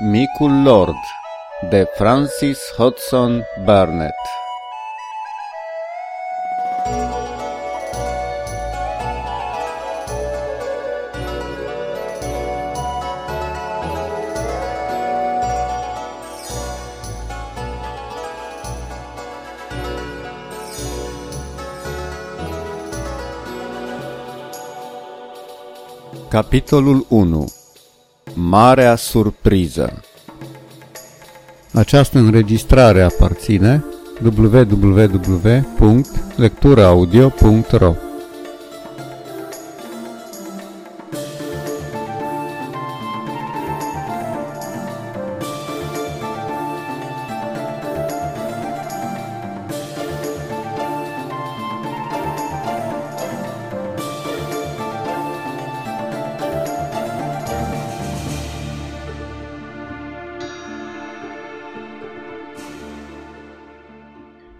Micul Lord de Francis Hodgson Burnett Capitolul 1 Marea surpriză. Această înregistrare aparține www.lecturaaudio.ro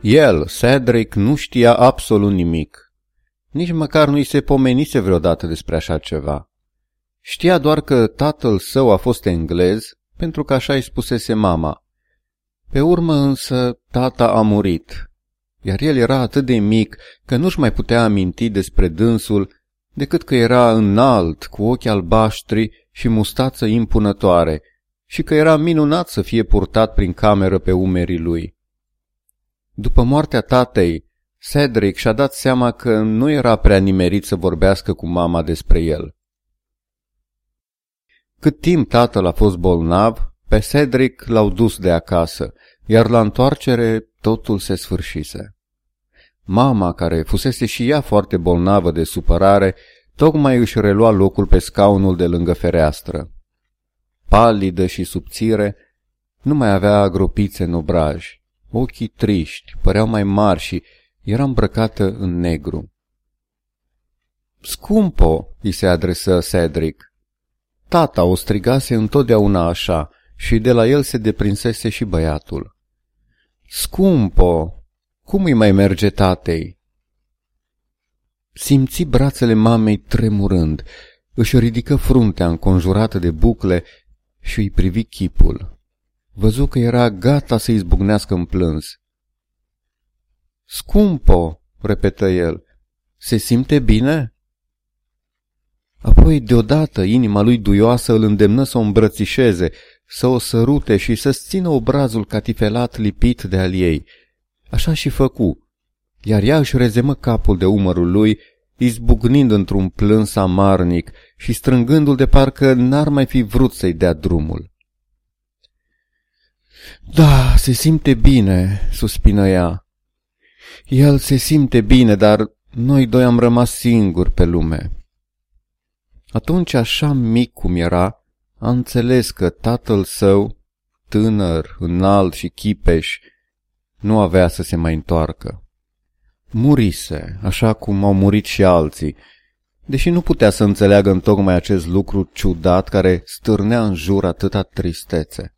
El, Cedric, nu știa absolut nimic. Nici măcar nu-i se pomenise vreodată despre așa ceva. Știa doar că tatăl său a fost englez, pentru că așa îi spusese mama. Pe urmă însă tata a murit, iar el era atât de mic că nu-și mai putea aminti despre dânsul decât că era înalt, cu ochi albaștri și mustață impunătoare, și că era minunat să fie purtat prin cameră pe umerii lui. După moartea tatei, Cedric și-a dat seama că nu era prea nimerit să vorbească cu mama despre el. Cât timp tatăl a fost bolnav, pe Cedric l-au dus de acasă, iar la întoarcere totul se sfârșise. Mama, care fusese și ea foarte bolnavă de supărare, tocmai își relua locul pe scaunul de lângă fereastră. Palidă și subțire, nu mai avea agropițe în obraj. Ochii triști, păreau mai mari și era îmbrăcată în negru. Scumpo, îi se adresă Cedric. Tata o strigase întotdeauna așa și de la el se deprinsese și băiatul. Scumpo, cum îi mai merge tatei? Simți brațele mamei tremurând, își ridică fruntea înconjurată de bucle și îi privi chipul. Văzu că era gata să izbucnească în plâns. Scumpo, repetă el, se simte bine? Apoi, deodată, inima lui duioasă îl îndemnă să o îmbrățișeze, să o sărute și să-ți țină obrazul catifelat lipit de al ei. Așa și făcu, iar ea își rezemă capul de umărul lui, izbucnind într-un plâns amarnic și strângându-l de parcă n-ar mai fi vrut să-i dea drumul. Da, se simte bine, suspină ea. El se simte bine, dar noi doi am rămas singuri pe lume. Atunci, așa mic cum era, a înțeles că tatăl său, tânăr, înalt și chipeș, nu avea să se mai întoarcă. Murise, așa cum au murit și alții, deși nu putea să înțeleagă în tocmai acest lucru ciudat care stârnea în jur atâta tristețe.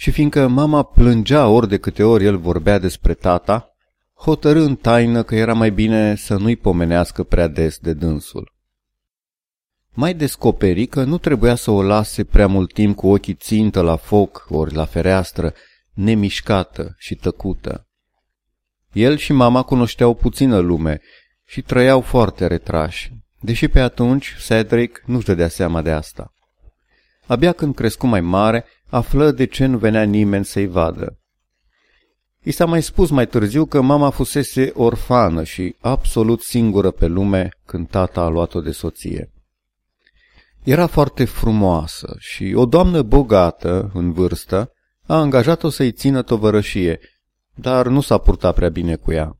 Și fiindcă mama plângea ori de câte ori el vorbea despre tata, hotărâ în taină că era mai bine să nu-i pomenească prea des de dânsul. Mai descoperi că nu trebuia să o lase prea mult timp cu ochii țintă la foc ori la fereastră, nemișcată și tăcută. El și mama cunoșteau puțină lume și trăiau foarte retrași, deși pe atunci Cedric nu-și dădea seama de asta. Abia când crescu mai mare, află de ce nu venea nimeni să-i vadă. I s-a mai spus mai târziu că mama fusese orfană și absolut singură pe lume când tata a luat-o de soție. Era foarte frumoasă și o doamnă bogată, în vârstă, a angajat-o să-i țină tovărășie, dar nu s-a purtat prea bine cu ea.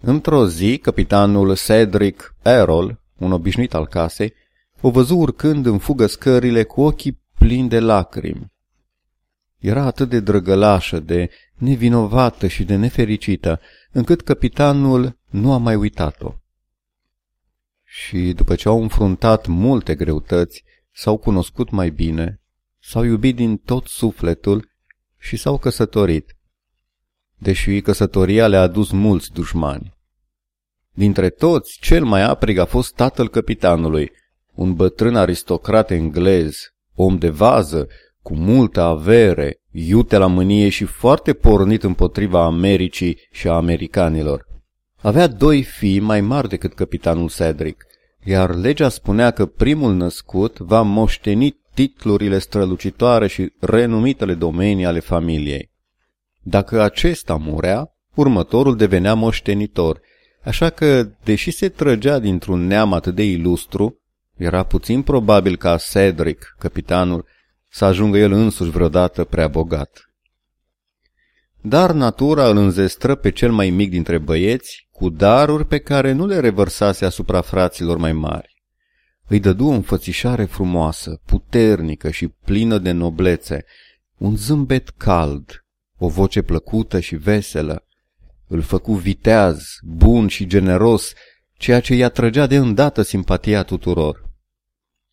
Într-o zi, capitanul Cedric Errol, un obișnuit al casei, o văzu urcând în fugă scările cu ochii plini de lacrimi. Era atât de drăgălașă, de nevinovată și de nefericită, încât capitanul nu a mai uitat-o. Și după ce au înfruntat multe greutăți, s-au cunoscut mai bine, s-au iubit din tot sufletul și s-au căsătorit, deși căsătoria le-a adus mulți dușmani. Dintre toți, cel mai aprig a fost tatăl capitanului, un bătrân aristocrat englez, om de vază, cu multă avere, iute la mânie și foarte pornit împotriva Americii și a americanilor. Avea doi fii mai mari decât capitanul Cedric, iar legea spunea că primul născut va moșteni titlurile strălucitoare și renumitele domenii ale familiei. Dacă acesta murea, următorul devenea moștenitor, așa că, deși se trăgea dintr-un neam atât de ilustru, era puțin probabil ca Cedric, capitanul, să ajungă el însuși vreodată prea bogat. Dar natura îl înzestră pe cel mai mic dintre băieți cu daruri pe care nu le revărsase asupra fraților mai mari. Îi dădu o înfățișare frumoasă, puternică și plină de noblețe, un zâmbet cald, o voce plăcută și veselă. Îl făcu viteaz, bun și generos, ceea ce i-a trăgea de îndată simpatia tuturor.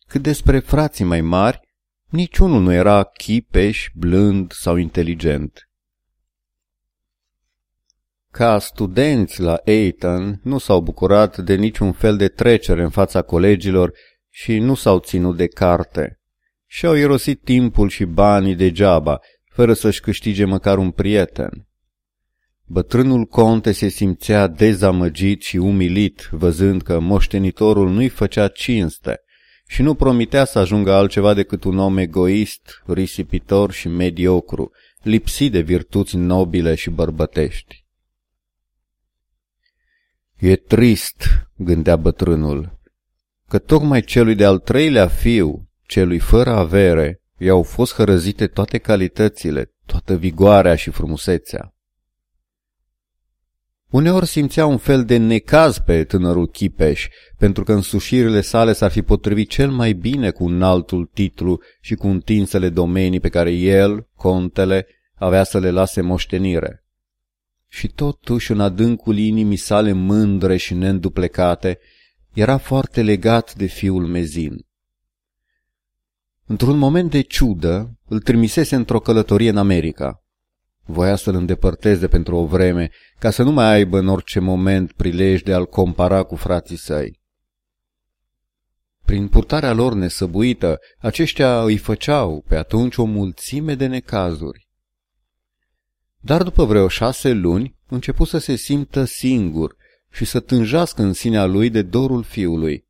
Cât despre frații mai mari, niciunul nu era chipeș, blând sau inteligent. Ca studenți la Eton nu s-au bucurat de niciun fel de trecere în fața colegilor și nu s-au ținut de carte. Și-au irosit timpul și banii degeaba, fără să-și câștige măcar un prieten. Bătrânul conte se simțea dezamăgit și umilit, văzând că moștenitorul nu-i făcea cinste și nu promitea să ajungă altceva decât un om egoist, risipitor și mediocru, lipsit de virtuți nobile și bărbătești. E trist, gândea bătrânul, că tocmai celui de-al treilea fiu, celui fără avere, i-au fost hărăzite toate calitățile, toată vigoarea și frumusețea. Uneori simțea un fel de necaz pe tânărul Chipeș, pentru că însușirile sale s-ar fi potrivit cel mai bine cu un altul titlu și cu întinsele domenii pe care el, contele, avea să le lase moștenire. Și totuși în adâncul inimii sale mândre și neînduplecate, era foarte legat de fiul mezin. Într-un moment de ciudă, îl trimisese într-o călătorie în America. Voia să-l îndepărteze pentru o vreme, ca să nu mai aibă în orice moment prilej de a-l compara cu frații săi. Prin purtarea lor nesăbuită, aceștia îi făceau pe atunci o mulțime de necazuri. Dar după vreo șase luni, începu să se simtă singur și să tânjească în sinea lui de dorul fiului.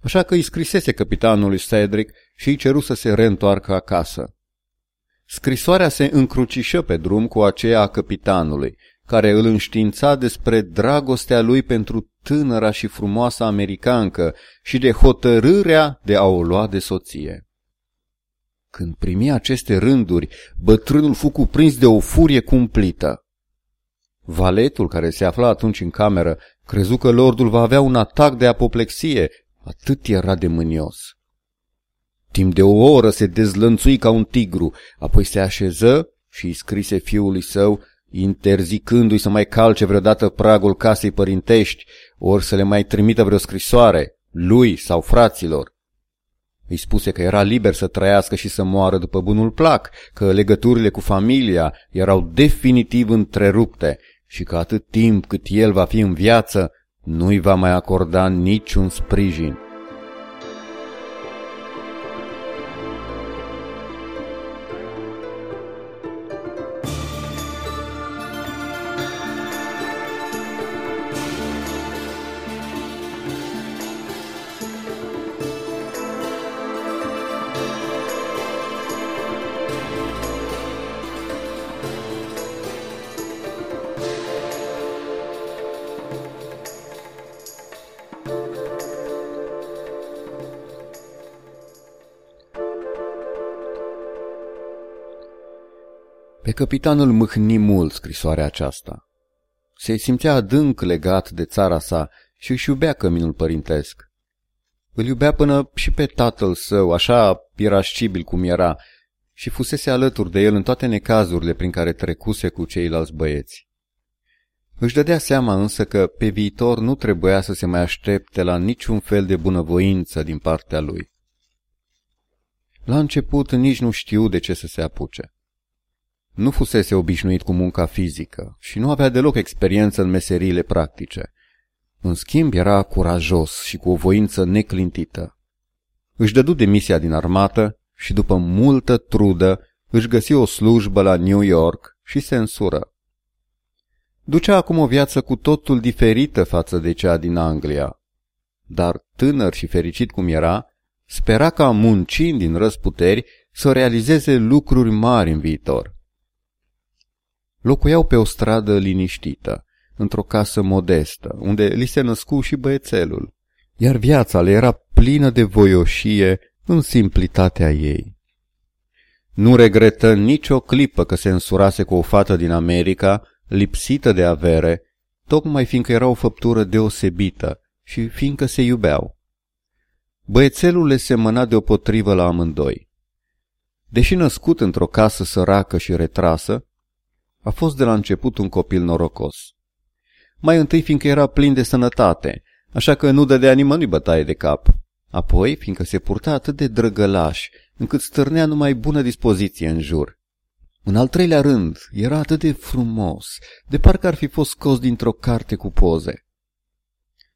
Așa că îi scrisese capitanului Cedric și îi ceru să se reîntoarcă acasă. Scrisoarea se încrucișă pe drum cu aceea a capitanului, care îl înștiința despre dragostea lui pentru tânăra și frumoasa americancă și de hotărârea de a o lua de soție. Când primi aceste rânduri, bătrânul fu cuprins de o furie cumplită. Valetul, care se afla atunci în cameră, crezu că lordul va avea un atac de apoplexie, atât era de mânios. Timp de o oră se dezlănțui ca un tigru, apoi se așeză și îi scrise fiului său, interzicându-i să mai calce vreodată pragul casei părintești, ori să le mai trimită vreo scrisoare, lui sau fraților. Îi spuse că era liber să trăiască și să moară după bunul plac, că legăturile cu familia erau definitiv întrerupte și că atât timp cât el va fi în viață, nu-i va mai acorda niciun sprijin. Pe capitanul mâhni mult scrisoarea aceasta. Se simțea adânc legat de țara sa și își iubea căminul părintesc. Îl iubea până și pe tatăl său, așa irascibil cum era, și fusese alături de el în toate necazurile prin care trecuse cu ceilalți băieți. Își dădea seama însă că pe viitor nu trebuia să se mai aștepte la niciun fel de bunăvoință din partea lui. La început nici nu știu de ce să se apuce. Nu fusese obișnuit cu munca fizică și nu avea deloc experiență în meseriile practice. În schimb, era curajos și cu o voință neclintită. Își dădu demisia din armată și după multă trudă își găsi o slujbă la New York și se însură. Ducea acum o viață cu totul diferită față de cea din Anglia. Dar tânăr și fericit cum era, spera ca muncind din răsputeri să realizeze lucruri mari în viitor. Locuiau pe o stradă liniștită, într-o casă modestă, unde li se născu și băiețelul, iar viața le era plină de voioșie în simplitatea ei. Nu regretă nicio clipă că se însurase cu o fată din America, lipsită de avere, tocmai fiindcă era o făptură deosebită și fiindcă se iubeau. Băiețelul le semăna deopotrivă la amândoi. Deși născut într-o casă săracă și retrasă, a fost de la început un copil norocos. Mai întâi fiindcă era plin de sănătate, așa că nu dădea nimănui bătaie de cap. Apoi, fiindcă se purta atât de drăgălaș, încât stârnea numai bună dispoziție în jur. În al treilea rând, era atât de frumos, de parcă ar fi fost scos dintr-o carte cu poze.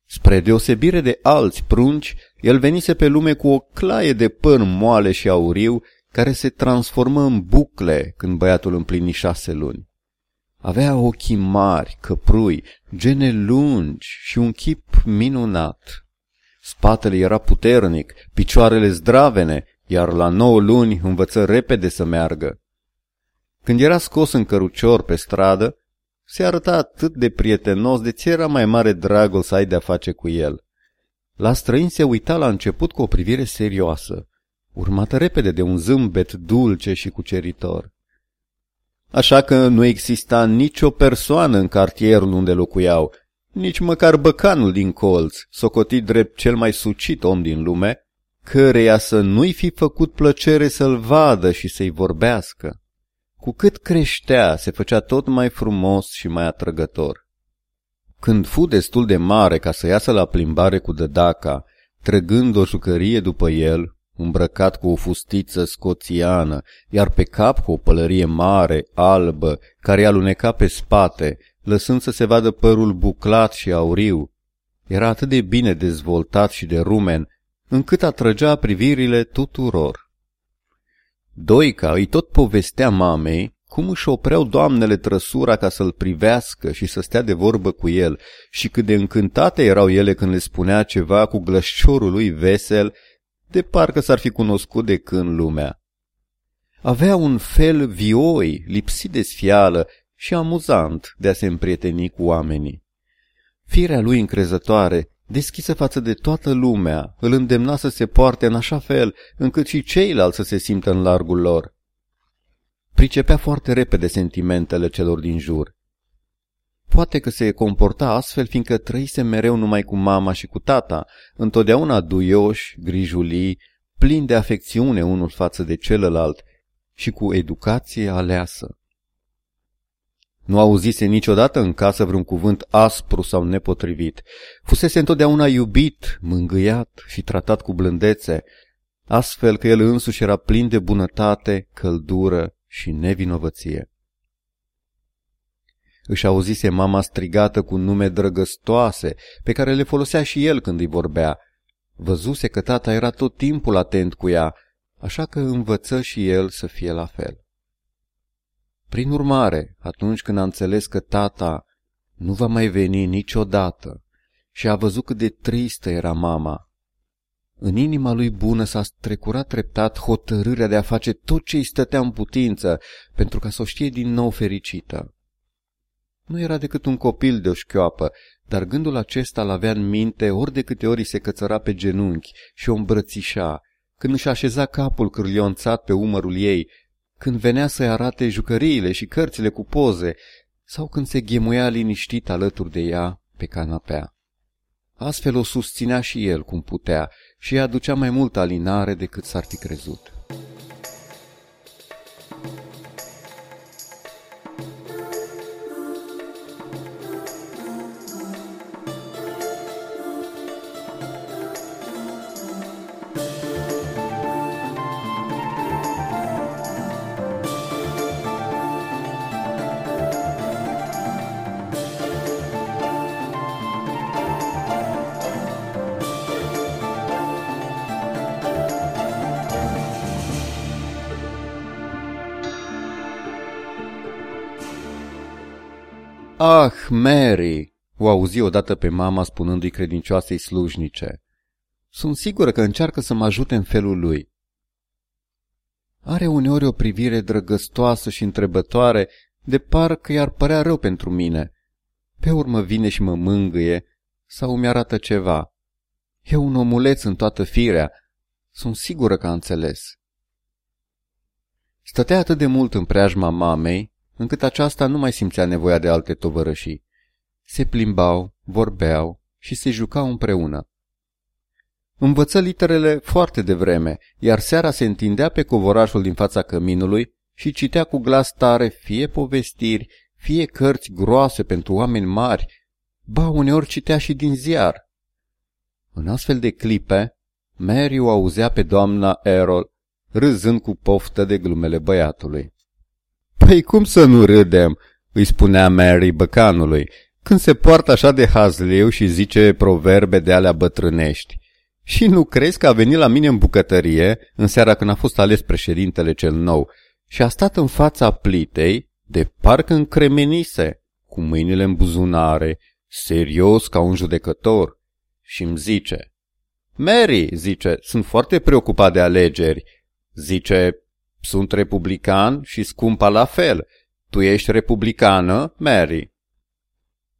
Spre deosebire de alți prunci, el venise pe lume cu o claie de păr moale și auriu, care se transformă în bucle când băiatul împlini șase luni. Avea ochii mari, căprui, gene lungi și un chip minunat. Spatele era puternic, picioarele zdravene, iar la nouă luni învăță repede să meargă. Când era scos în cărucior pe stradă, se arăta atât de prietenos de ți era mai mare dragul să ai de-a face cu el. La străin se uita la început cu o privire serioasă, urmată repede de un zâmbet dulce și cuceritor. Așa că nu exista nicio persoană în cartierul unde locuiau, nici măcar băcanul din colț, socotit drept cel mai sucit om din lume, căreia să nu-i fi făcut plăcere să-l vadă și să-i vorbească. Cu cât creștea, se făcea tot mai frumos și mai atrăgător. Când fu destul de mare ca să iasă la plimbare cu dădaca, trăgând o jucărie după el, îmbrăcat cu o fustiță scoțiană, iar pe cap cu o pălărie mare, albă, care aluneca pe spate, lăsând să se vadă părul buclat și auriu. Era atât de bine dezvoltat și de rumen, încât atrăgea privirile tuturor. Doica îi tot povestea mamei cum își opreau doamnele trăsura ca să-l privească și să stea de vorbă cu el și cât de încântate erau ele când le spunea ceva cu glășciorul lui vesel, de parcă s-ar fi cunoscut de când lumea. Avea un fel vioi, lipsit de sfială și amuzant de a se împrieteni cu oamenii. Firea lui încrezătoare deschisă față de toată lumea, îl îndemna să se poarte în așa fel încât și ceilalți să se simtă în largul lor. Pricepea foarte repede sentimentele celor din jur. Poate că se comporta astfel fiindcă trăise mereu numai cu mama și cu tata, întotdeauna duioși, grijulii, plini de afecțiune unul față de celălalt și cu educație aleasă. Nu auzise niciodată în casă vreun cuvânt aspru sau nepotrivit. Fusese întotdeauna iubit, mângâiat și tratat cu blândețe, astfel că el însuși era plin de bunătate, căldură și nevinovăție. Își auzise mama strigată cu nume drăgăstoase, pe care le folosea și el când îi vorbea. Văzuse că tata era tot timpul atent cu ea, așa că învăță și el să fie la fel. Prin urmare, atunci când a înțeles că tata nu va mai veni niciodată și a văzut cât de tristă era mama, în inima lui bună s-a strecurat treptat hotărârea de a face tot ce îi stătea în putință pentru ca să o știe din nou fericită. Nu era decât un copil de o șchioapă, dar gândul acesta l avea în minte ori de câte ori se cățăra pe genunchi și o îmbrățișa, când își așeza capul cârlionțat pe umărul ei când venea să-i arate jucăriile și cărțile cu poze, sau când se ghemuia liniștit alături de ea pe canapea. Astfel o susținea și el cum putea și îi aducea mai multă alinare decât s-ar fi crezut. Ah, Mary!" o auzi odată pe mama spunându-i credincioasei slujnice. Sunt sigură că încearcă să mă ajute în felul lui. Are uneori o privire drăgăstoasă și întrebătoare, de parcă i-ar părea rău pentru mine. Pe urmă vine și mă mângâie sau mi arată ceva. E un omuleț în toată firea. Sunt sigură că a înțeles. Stătea atât de mult în preajma mamei, încât aceasta nu mai simțea nevoia de alte tovărășii. Se plimbau, vorbeau și se jucau împreună. Învăță literele foarte devreme, iar seara se întindea pe covorașul din fața căminului și citea cu glas tare fie povestiri, fie cărți groase pentru oameni mari, ba uneori citea și din ziar. În astfel de clipe, Mary o auzea pe doamna Errol râzând cu poftă de glumele băiatului. Păi cum să nu râdem?" îi spunea Mary băcanului, când se poartă așa de hazliu și zice proverbe de alea bătrânești. Și nu crezi că a venit la mine în bucătărie, în seara când a fost ales președintele cel nou, și a stat în fața plitei, de parcă încremenise, cu mâinile în buzunare, serios ca un judecător, și îmi zice, Mary, zice, sunt foarte preocupat de alegeri. Zice, sunt republican și scumpa la fel. Tu ești republicană, Mary.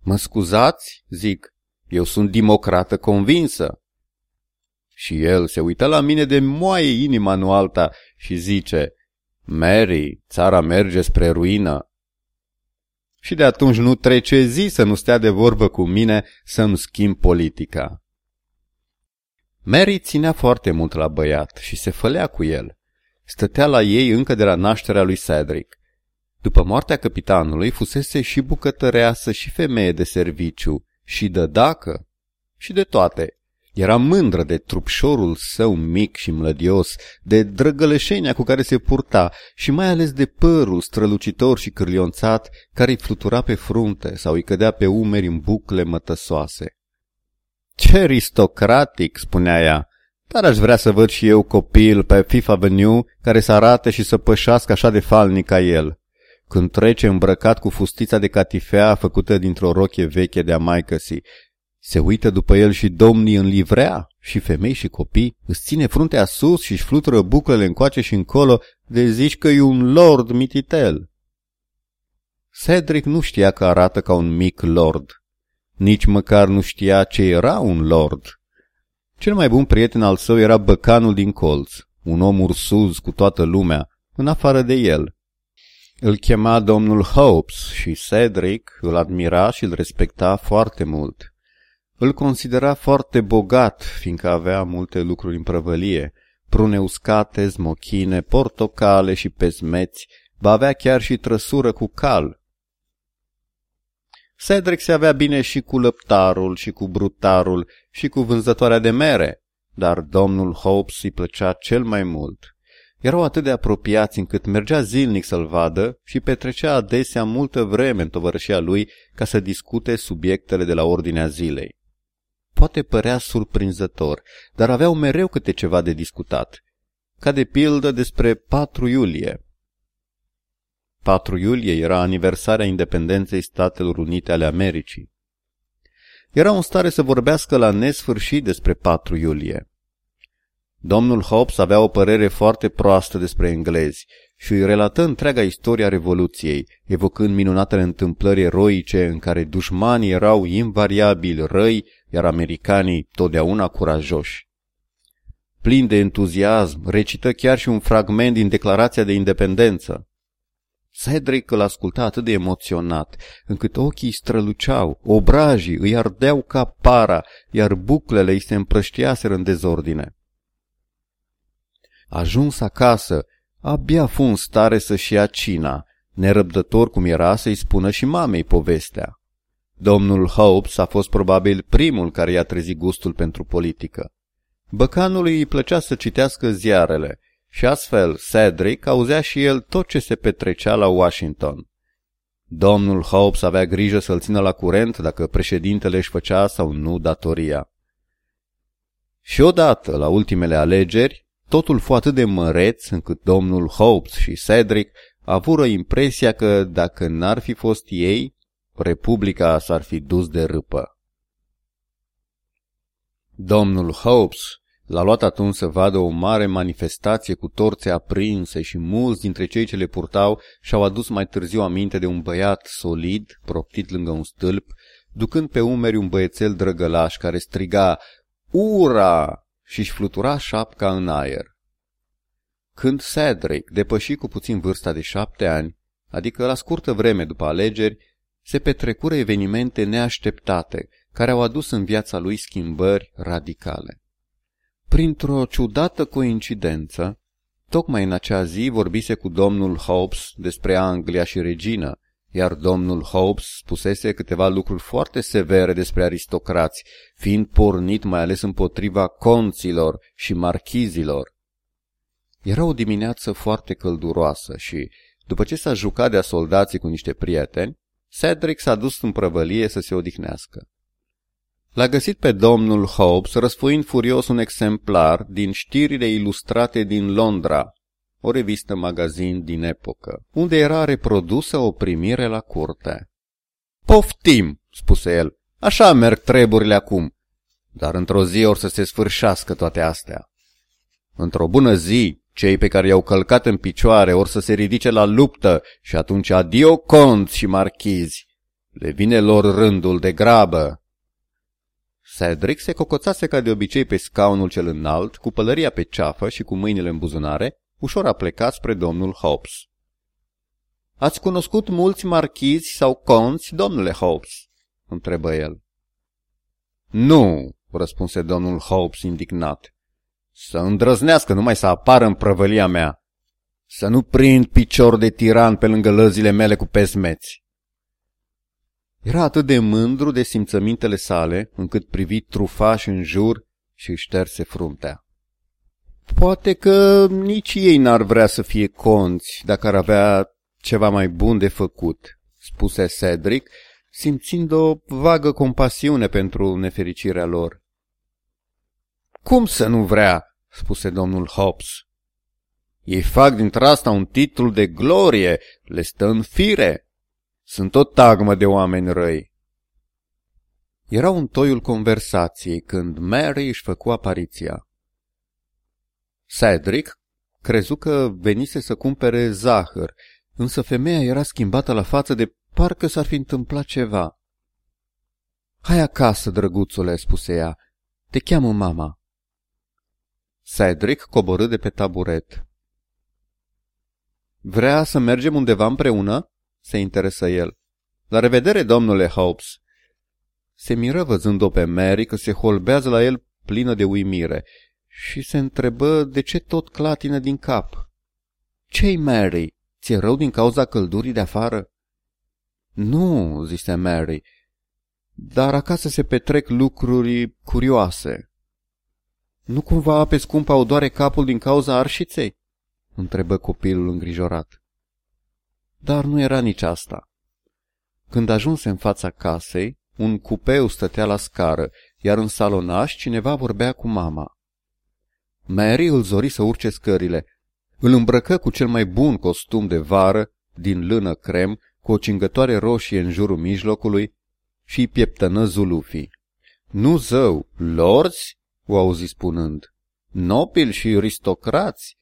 Mă scuzați, zic, eu sunt democrată convinsă. Și el se uită la mine de moaie inima nu alta și zice, Mary, țara merge spre ruină. Și de atunci nu trece zi să nu stea de vorbă cu mine să-mi schimb politica. Mary ținea foarte mult la băiat și se fălea cu el. Stătea la ei încă de la nașterea lui Cedric. După moartea capitanului, fusese și bucătăreasă și femeie de serviciu, și de dacă, și de toate. Era mândră de trupșorul său mic și mlădios, de drăgăleșenia cu care se purta și mai ales de părul strălucitor și cârlionțat care îi flutura pe frunte sau îi cădea pe umeri în bucle mătăsoase. Ce aristocratic, spunea ea, dar aș vrea să văd și eu copil pe Fifth Avenue care să arate și să pășească așa de falnic ca el. Când trece îmbrăcat cu fustița de catifea făcută dintr-o roche veche de-a maicăsii, se uită după el și domnii în livrea, și femei și copii, îți ține fruntea sus și își flutură buclele încoace și încolo, de zici că e un lord mititel. Cedric nu știa că arată ca un mic lord. Nici măcar nu știa ce era un lord. Cel mai bun prieten al său era băcanul din colț, un om ursuz cu toată lumea, în afară de el. Îl chema domnul Hopes și Cedric îl admira și îl respecta foarte mult. Îl considera foarte bogat, fiindcă avea multe lucruri în prăvălie, prune uscate, smochine, portocale și pesmeți, ba avea chiar și trăsură cu cal. Cedric se avea bine și cu lăptarul și cu brutarul și cu vânzătoarea de mere, dar domnul Hopes îi plăcea cel mai mult. Erau atât de apropiați încât mergea zilnic să-l vadă și petrecea adesea multă vreme în tovărășia lui ca să discute subiectele de la ordinea zilei. Poate părea surprinzător, dar aveau mereu câte ceva de discutat, ca de pildă despre 4 iulie. 4 iulie era aniversarea independenței Statelor Unite ale Americii. Era în stare să vorbească la nesfârșit despre 4 iulie. Domnul Hobbes avea o părere foarte proastă despre englezi și îi relată întreaga istoria Revoluției, evocând minunatele întâmplări eroice în care dușmanii erau invariabil răi, iar americanii totdeauna curajoși. Plin de entuziasm, recită chiar și un fragment din Declarația de Independență. Cedric îl asculta atât de emoționat, încât ochii străluceau, obrajii îi ardeau ca para, iar buclele îi se împrăștiaseră în dezordine. Ajuns acasă, abia fu în stare să-și ia cina, nerăbdător cum era să-i spună și mamei povestea. Domnul Hopes a fost probabil primul care i-a trezit gustul pentru politică. Băcanului îi plăcea să citească ziarele și astfel Cedric auzea și el tot ce se petrecea la Washington. Domnul Hopes avea grijă să-l țină la curent dacă președintele își făcea sau nu datoria. Și odată, la ultimele alegeri, Totul fu atât de măreț încât domnul Hopes și Cedric avură impresia că, dacă n-ar fi fost ei, Republica s-ar fi dus de râpă. Domnul Hopes l-a luat atunci să vadă o mare manifestație cu torțe aprinse și mulți dintre cei ce le purtau și-au adus mai târziu aminte de un băiat solid, proptit lângă un stâlp, ducând pe umeri un băiețel drăgălaș care striga Ura! și-și flutura șapca în aer. Când Cedric depăși cu puțin vârsta de șapte ani, adică la scurtă vreme după alegeri, se petrecură evenimente neașteptate, care au adus în viața lui schimbări radicale. Printr-o ciudată coincidență, tocmai în acea zi vorbise cu domnul Hobbes despre Anglia și regină, iar domnul Hobbes spusese câteva lucruri foarte severe despre aristocrați, fiind pornit mai ales împotriva conților și marchizilor. Era o dimineață foarte călduroasă și, după ce s-a jucat de-a soldații cu niște prieteni, Cedric s-a dus în prăvălie să se odihnească. L-a găsit pe domnul Hobbes răsfoind furios un exemplar din știrile ilustrate din Londra, o revistă magazin din epocă, unde era reprodusă o primire la curte. Poftim, spuse el, așa merg treburile acum, dar într-o zi or să se sfârșească toate astea. Într-o bună zi, cei pe care i-au călcat în picioare or să se ridice la luptă și atunci adio conți și marchizi. Le vine lor rândul de grabă. Cedric se cocoțase ca de obicei pe scaunul cel înalt, cu pălăria pe ceafă și cu mâinile în buzunare, ușor a plecat spre domnul Hobbes. Ați cunoscut mulți marchizi sau conți, domnule Hobbes?" întrebă el. Nu," răspunse domnul Hobbes indignat. Să îndrăznească numai să apară în prăvălia mea. Să nu prind picior de tiran pe lângă lăzile mele cu pesmeți. Era atât de mândru de simțămintele sale, încât privi trufaș în jur și își șterse fruntea. Poate că nici ei n-ar vrea să fie conți dacă ar avea ceva mai bun de făcut, spuse Cedric, simțind o vagă compasiune pentru nefericirea lor. Cum să nu vrea? spuse domnul Hobbes. Ei fac dintr asta un titlu de glorie, le stă în fire. Sunt o tagmă de oameni răi. Era un toiul conversației când Mary își făcu apariția. Cedric crezu că venise să cumpere zahăr, însă femeia era schimbată la față de parcă s-ar fi întâmplat ceva. Hai acasă, drăguțule, spuse ea, te cheamă mama. Cedric coborâ de pe taburet. Vrea să mergem undeva împreună? Se interesă el. La revedere, domnule Hobbes. Se miră văzând-o pe Mary că se holbează la el plină de uimire și se întrebă de ce tot clatină din cap. Ce-i, Mary? Ți-e rău din cauza căldurii de afară? Nu, zise Mary, dar acasă se petrec lucruri curioase. Nu cumva pe scumpa o doare capul din cauza arșiței? întrebă copilul îngrijorat. Dar nu era nici asta. Când ajunse în fața casei, un cupeu stătea la scară, iar în salonaș cineva vorbea cu mama. Mary îl zori să urce scările. Îl îmbrăcă cu cel mai bun costum de vară, din lână crem, cu o cingătoare roșie în jurul mijlocului și îi pieptănă zulufii. Nu zău, lorzi o auzi spunând. Nobili și aristocrați?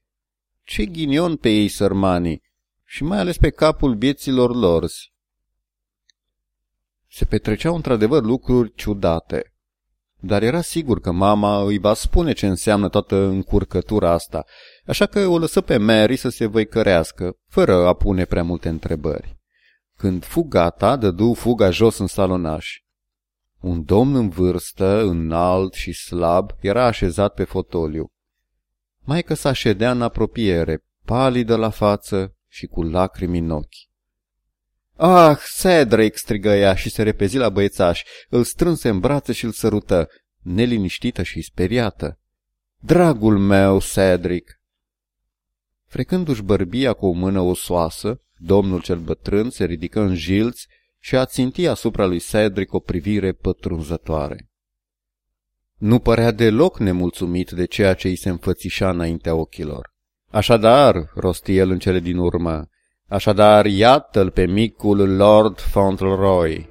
Ce ghinion pe ei sărmanii, și mai ales pe capul bieților lor. Se petreceau într-adevăr lucruri ciudate, dar era sigur că mama îi va spune ce înseamnă toată încurcătura asta, așa că o lăsă pe Mary să se văicărească, fără a pune prea multe întrebări. Când fu gata, dădu fuga jos în salonaș. Un domn în vârstă, înalt și slab, era așezat pe fotoliu. Maica sa ședea în apropiere, palidă la față și cu lacrimi în ochi. Ah, Cedric!" strigă ea și se repezi la băiețaș, îl strânse în brațe și îl sărută, neliniștită și speriată. Dragul meu, Cedric! Frecându-și bărbia cu o mână osoasă, domnul cel bătrân se ridică în jilți și a ținti asupra lui Cedric o privire pătrunzătoare. Nu părea deloc nemulțumit de ceea ce îi se înfățișa înaintea ochilor. Așadar, rosti el în cele din urmă, așadar iată-l pe micul Lord Fauntleroy.